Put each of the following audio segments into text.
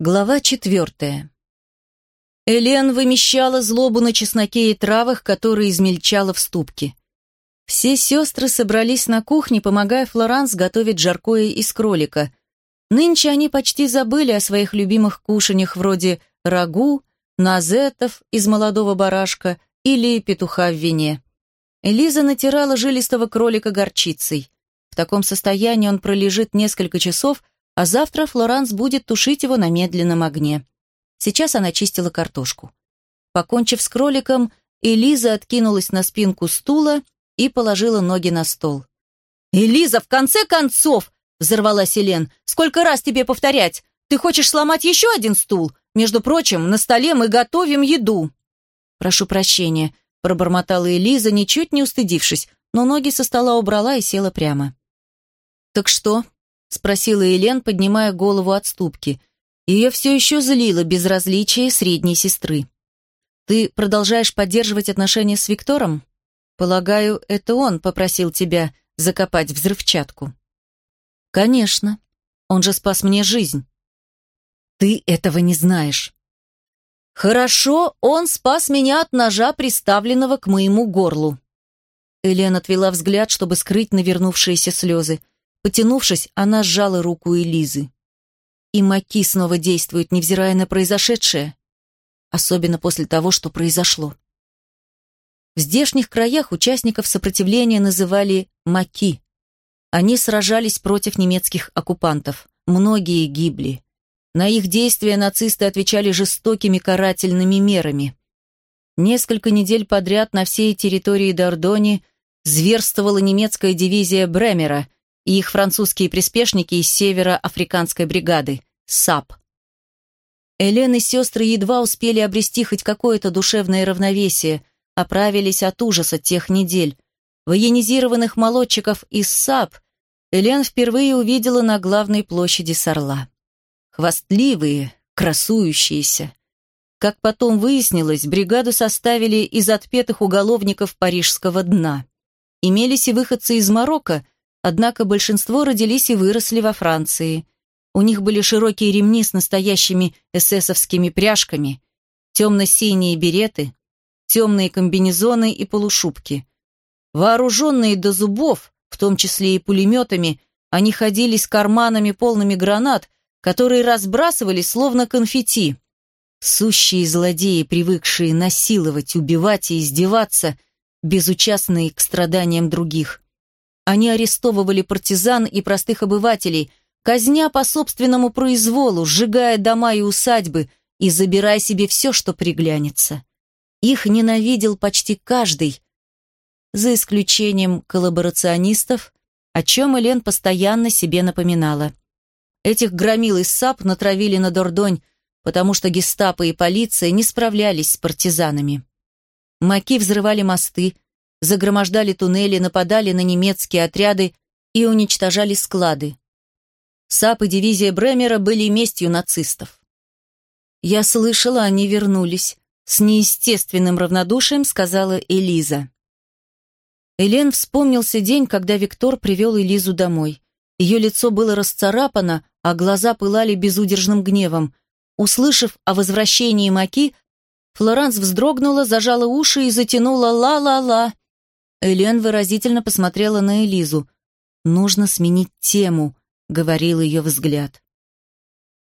Глава четвертая. Элен вымещала злобу на чесноке и травах, которые измельчала в ступке. Все сестры собрались на кухне, помогая Флоранс готовить жаркое из кролика. Нынче они почти забыли о своих любимых кушаньях вроде рагу, назетов из молодого барашка или петуха в вине. Элиза натирала жилистого кролика горчицей. В таком состоянии он пролежит несколько часов, а завтра Флоранс будет тушить его на медленном огне. Сейчас она чистила картошку. Покончив с кроликом, Элиза откинулась на спинку стула и положила ноги на стол. «Элиза, в конце концов!» — взорвалась Елен. «Сколько раз тебе повторять? Ты хочешь сломать еще один стул? Между прочим, на столе мы готовим еду». «Прошу прощения», — пробормотала Элиза, ничуть не устыдившись, но ноги со стола убрала и села прямо. «Так что?» — спросила Елен, поднимая голову от ступки. Ее все еще злило безразличие средней сестры. «Ты продолжаешь поддерживать отношения с Виктором? Полагаю, это он попросил тебя закопать взрывчатку». «Конечно. Он же спас мне жизнь». «Ты этого не знаешь». «Хорошо, он спас меня от ножа, приставленного к моему горлу». Элен отвела взгляд, чтобы скрыть навернувшиеся слезы. Потянувшись, она сжала руку Элизы. И Маки снова действует, невзирая на произошедшее. Особенно после того, что произошло. В здешних краях участников сопротивления называли Маки. Они сражались против немецких оккупантов. Многие гибли. На их действия нацисты отвечали жестокими карательными мерами. Несколько недель подряд на всей территории Дордони зверствовала немецкая дивизия Бремера – и их французские приспешники из северо-африканской бригады, САП. Элен и сестры едва успели обрести хоть какое-то душевное равновесие, оправились от ужаса тех недель. Военизированных молодчиков из САП Элен впервые увидела на главной площади Сорла. Хвастливые, красующиеся. Как потом выяснилось, бригаду составили из отпетых уголовников парижского дна. Имелись и выходцы из Марокко, Однако большинство родились и выросли во Франции. У них были широкие ремни с настоящими эсэсовскими пряжками, темно-синие береты, темные комбинезоны и полушубки. Вооруженные до зубов, в том числе и пулеметами, они ходили с карманами полными гранат, которые разбрасывали словно конфетти. Сущие злодеи, привыкшие насиловать, убивать и издеваться, безучастные к страданиям других. Они арестовывали партизан и простых обывателей, казня по собственному произволу, сжигая дома и усадьбы и забирая себе все, что приглянется. Их ненавидел почти каждый, за исключением коллаборационистов, о чем Элен постоянно себе напоминала. Этих громил из САП натравили на Дордонь, потому что гестапо и полиция не справлялись с партизанами. Маки взрывали мосты, загромождали туннели, нападали на немецкие отряды и уничтожали склады. САП и дивизия Бремера были местью нацистов. «Я слышала, они вернулись», — с неестественным равнодушием сказала Элиза. Элен вспомнился день, когда Виктор привел Элизу домой. Ее лицо было расцарапано, а глаза пылали безудержным гневом. Услышав о возвращении Маки, Флоранс вздрогнула, зажала уши и затянула «ла-ла-ла». Элен выразительно посмотрела на Элизу. «Нужно сменить тему», — говорил ее взгляд.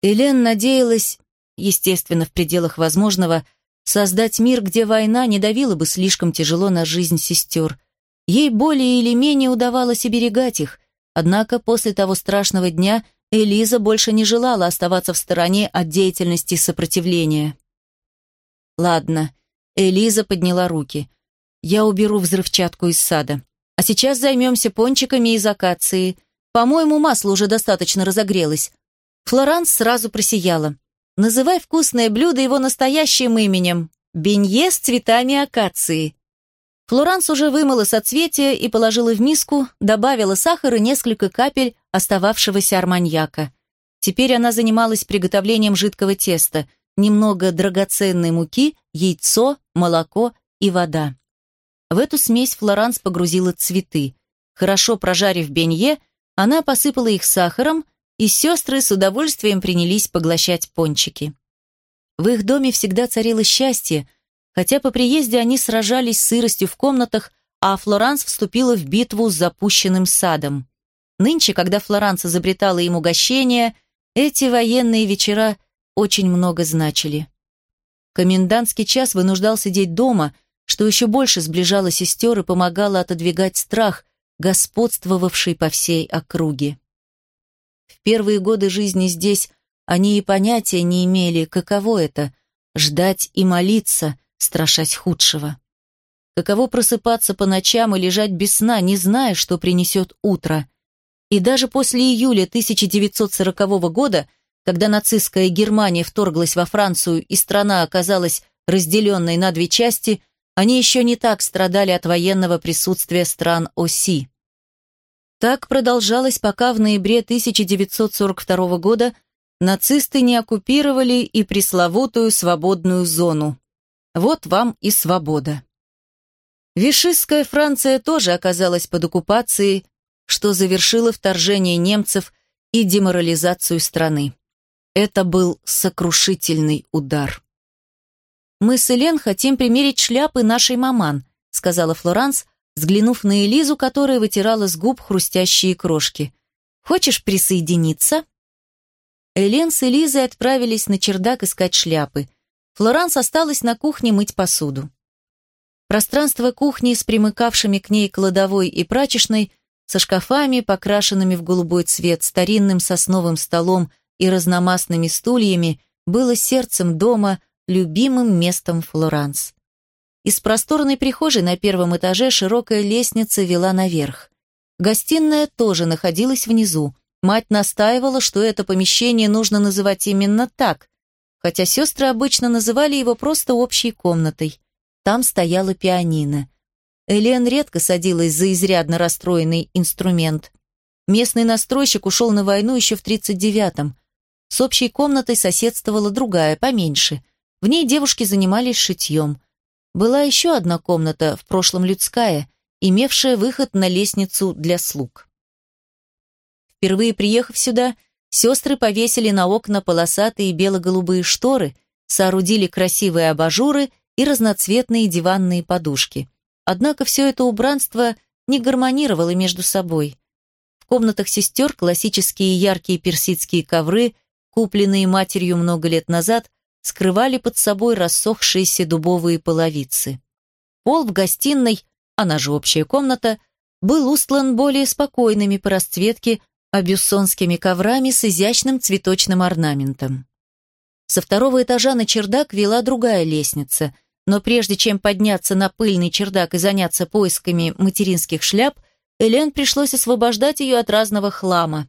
Элен надеялась, естественно, в пределах возможного, создать мир, где война не давила бы слишком тяжело на жизнь сестер. Ей более или менее удавалось оберегать их, однако после того страшного дня Элиза больше не желала оставаться в стороне от деятельности сопротивления. «Ладно», — Элиза подняла руки. Я уберу взрывчатку из сада. А сейчас займемся пончиками из акации. По-моему, масло уже достаточно разогрелось. Флоранс сразу просияла. Называй вкусное блюдо его настоящим именем. Бенье с цветами акации. Флоранс уже вымыла соцветия и положила в миску, добавила сахар и несколько капель остававшегося арманьяка. Теперь она занималась приготовлением жидкого теста, немного драгоценной муки, яйцо, молоко и вода. В эту смесь Флоранс погрузила цветы. Хорошо прожарив бенье, она посыпала их сахаром, и сестры с удовольствием принялись поглощать пончики. В их доме всегда царило счастье, хотя по приезде они сражались с сыростью в комнатах, а Флоранс вступила в битву с запущенным садом. Нынче, когда Флоранс изобретала им угощения, эти военные вечера очень много значили. Комендантский час вынуждал сидеть дома, что еще больше сближало сестер и помогало отодвигать страх, господствовавший по всей округе. В первые годы жизни здесь они и понятия не имели, каково это — ждать и молиться, страшась худшего. Каково просыпаться по ночам и лежать без сна, не зная, что принесет утро. И даже после июля 1940 года, когда нацистская Германия вторглась во Францию и страна оказалась разделенной на две части, они еще не так страдали от военного присутствия стран оси. Так продолжалось, пока в ноябре 1942 года нацисты не оккупировали и пресловутую свободную зону. Вот вам и свобода. Вишистская Франция тоже оказалась под оккупацией, что завершило вторжение немцев и деморализацию страны. Это был сокрушительный удар. «Мы с Элен хотим примерить шляпы нашей маман», сказала Флоранс, взглянув на Элизу, которая вытирала с губ хрустящие крошки. «Хочешь присоединиться?» Элен с Элизой отправились на чердак искать шляпы. Флоранс осталась на кухне мыть посуду. Пространство кухни с примыкавшими к ней кладовой и прачечной, со шкафами, покрашенными в голубой цвет, старинным сосновым столом и разномастными стульями, было сердцем дома, любимым местом Флоранс. Из просторной прихожей на первом этаже широкая лестница вела наверх. Гостиная тоже находилась внизу. Мать настаивала, что это помещение нужно называть именно так, хотя сестры обычно называли его просто общей комнатой. Там стояла пианино. Элен редко садилась за изрядно расстроенный инструмент. Местный настройщик ушел на войну еще в 39-м. С общей комнатой соседствовала другая, поменьше. В ней девушки занимались шитьем. Была еще одна комната, в прошлом людская, имевшая выход на лестницу для слуг. Впервые приехав сюда, сестры повесили на окна полосатые бело-голубые шторы, соорудили красивые абажуры и разноцветные диванные подушки. Однако все это убранство не гармонировало между собой. В комнатах сестер классические яркие персидские ковры, купленные матерью много лет назад, скрывали под собой рассохшиеся дубовые половицы. Пол в гостиной, она же общая комната, был устлан более спокойными по расцветке абюссонскими коврами с изящным цветочным орнаментом. Со второго этажа на чердак вела другая лестница, но прежде чем подняться на пыльный чердак и заняться поисками материнских шляп, Элен пришлось освобождать ее от разного хлама.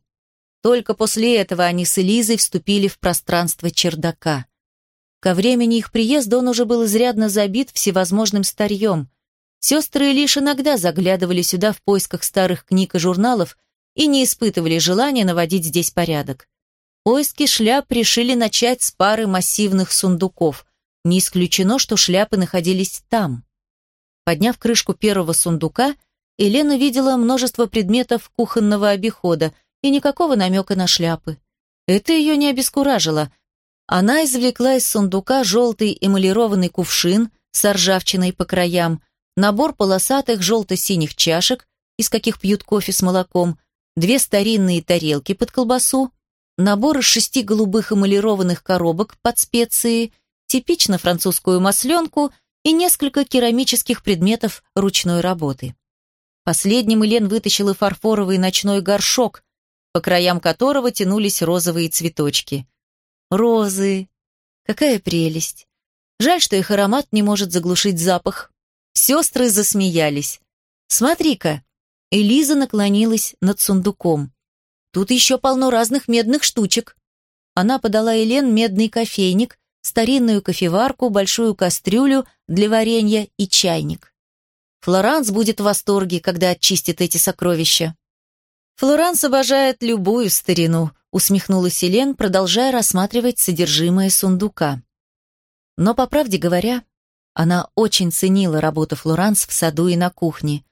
Только после этого они с Элизой вступили в пространство чердака. Ко времени их приезда он уже был изрядно забит всевозможным старьем. Сестры лишь иногда заглядывали сюда в поисках старых книг и журналов, и не испытывали желания наводить здесь порядок. Поиски шляп решили начать с пары массивных сундуков. Не исключено, что шляпы находились там. Подняв крышку первого сундука, Елена видела множество предметов кухонного обихода и никакого намека на шляпы. Это ее не обескуражило. Она извлекла из сундука желтый эмалированный кувшин с ржавчиной по краям, набор полосатых желто-синих чашек, из каких пьют кофе с молоком, две старинные тарелки под колбасу, набор из шести голубых эмалированных коробок под специи, типично французскую масленку и несколько керамических предметов ручной работы. Последним Элен вытащила фарфоровый ночной горшок, по краям которого тянулись розовые цветочки. Розы! Какая прелесть! Жаль, что их аромат не может заглушить запах. Сестры засмеялись. «Смотри-ка, Элиза наклонилась над сундуком. «Тут еще полно разных медных штучек». Она подала Элен медный кофейник, старинную кофеварку, большую кастрюлю для варенья и чайник. Флоранс будет в восторге, когда очистит эти сокровища. Флоранс обожает любую старину, усмехнулась Элен, продолжая рассматривать содержимое сундука. Но, по правде говоря, она очень ценила работу Флоранс в саду и на кухне.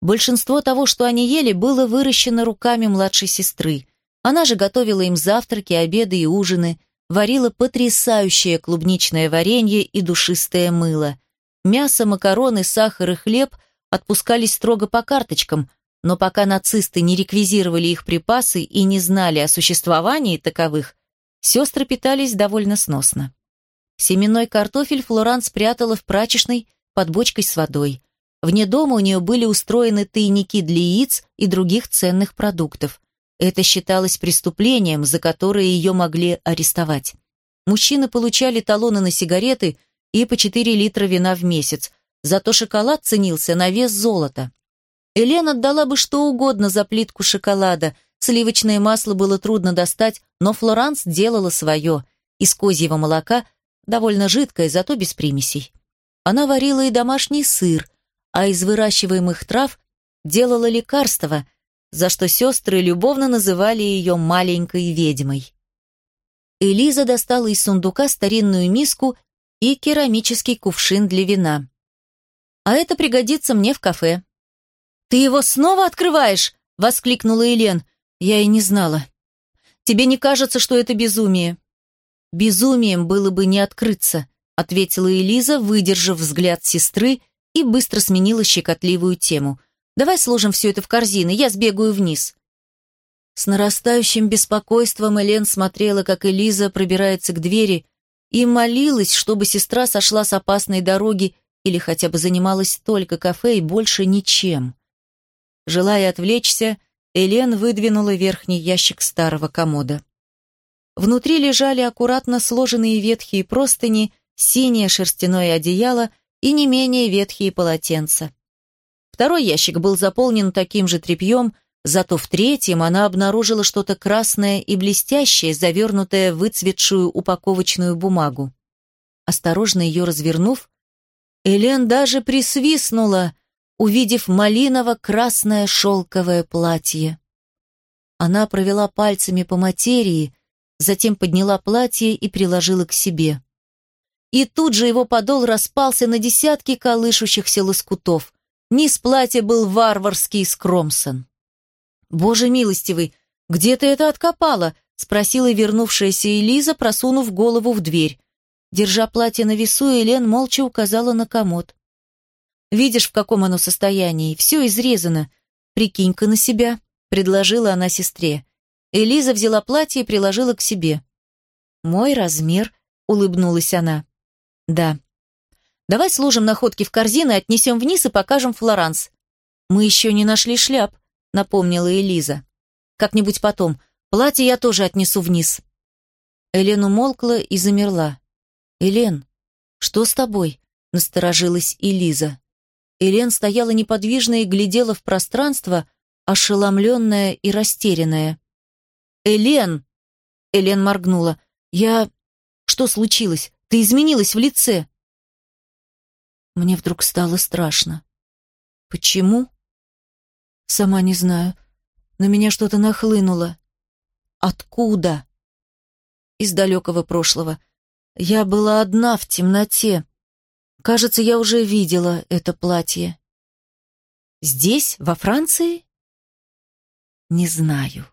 Большинство того, что они ели, было выращено руками младшей сестры. Она же готовила им завтраки, обеды и ужины, варила потрясающее клубничное варенье и душистое мыло. Мясо, макароны, сахар и хлеб отпускались строго по карточкам, но пока нацисты не реквизировали их припасы и не знали о существовании таковых, сестры питались довольно сносно. Семенной картофель Флоран спрятала в прачечной под бочкой с водой. Вне дома у нее были устроены тайники для яиц и других ценных продуктов. Это считалось преступлением, за которое ее могли арестовать. Мужчины получали талоны на сигареты и по 4 литра вина в месяц, зато шоколад ценился на вес золота. Элен отдала бы что угодно за плитку шоколада, сливочное масло было трудно достать, но Флоранс делала свое. Из козьего молока, довольно жидкое, зато без примесей. Она варила и домашний сыр, а из выращиваемых трав делала лекарства – за что сестры любовно называли ее маленькой ведьмой. Элиза достала из сундука старинную миску и керамический кувшин для вина. «А это пригодится мне в кафе». «Ты его снова открываешь?» — воскликнула Елен. «Я и не знала. Тебе не кажется, что это безумие?» «Безумием было бы не открыться», — ответила Элиза, выдержав взгляд сестры и быстро сменила щекотливую тему — Давай сложим все это в корзины, я сбегаю вниз». С нарастающим беспокойством Элен смотрела, как Элиза пробирается к двери, и молилась, чтобы сестра сошла с опасной дороги или хотя бы занималась только кафе и больше ничем. Желая отвлечься, Элен выдвинула верхний ящик старого комода. Внутри лежали аккуратно сложенные ветхие простыни, синее шерстяное одеяло и не менее ветхие полотенца. Второй ящик был заполнен таким же тряпьем, зато в третьем она обнаружила что-то красное и блестящее, завернутое в выцветшую упаковочную бумагу. Осторожно ее развернув, Элен даже присвистнула, увидев малиново-красное шелковое платье. Она провела пальцами по материи, затем подняла платье и приложила к себе. И тут же его подол распался на десятки колышущихся лоскутов. Низ платья был варварский скромсон. «Боже милостивый, где ты это откопала?» — спросила вернувшаяся Элиза, просунув голову в дверь. Держа платье на весу, Элен молча указала на комод. «Видишь, в каком оно состоянии? Все изрезано. Прикинь-ка на себя», — предложила она сестре. Элиза взяла платье и приложила к себе. «Мой размер», — улыбнулась она. «Да, Давай сложим находки в корзины, отнесем вниз и покажем Флоранс. Мы еще не нашли шляп, напомнила Элиза. Как-нибудь потом. Платье я тоже отнесу вниз. Элен умолкла и замерла. Элен, что с тобой? Насторожилась Элиза. Элен стояла неподвижно и глядела в пространство, ошеломленная и растерянная. «Элен!» Элен моргнула. «Я... Что случилось? Ты изменилась в лице!» Мне вдруг стало страшно. Почему? Сама не знаю. На меня что-то нахлынуло. Откуда? Из далекого прошлого. Я была одна в темноте. Кажется, я уже видела это платье. Здесь, во Франции? Не знаю.